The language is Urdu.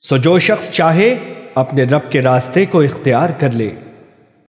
سو جو شخص چاہے اپنے رب کے راستے کو اختیار کر لے۔